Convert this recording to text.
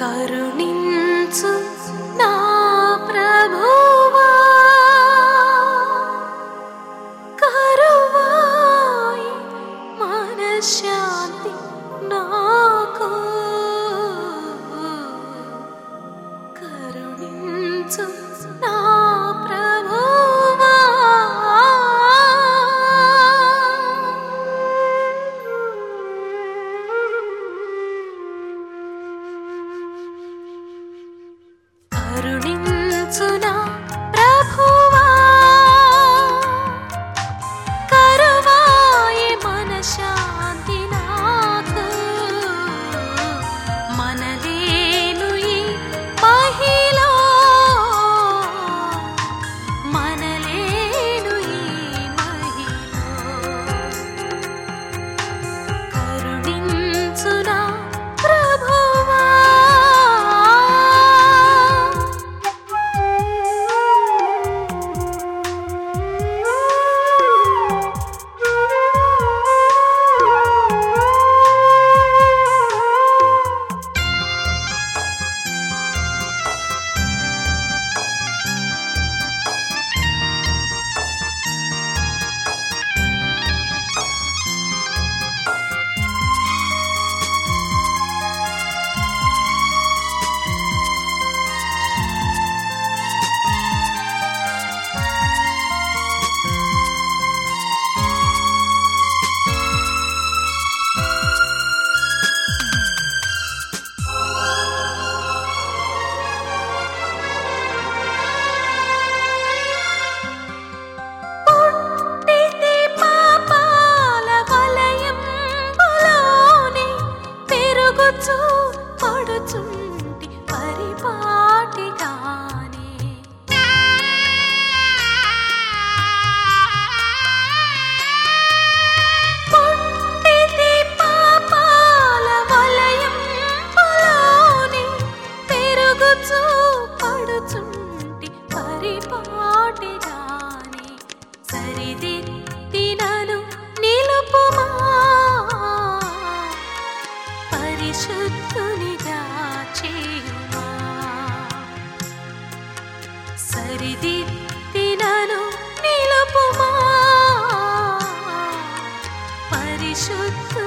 करुणिन्सु ना नाप्रभव करुवाय मनशान्ति नाको to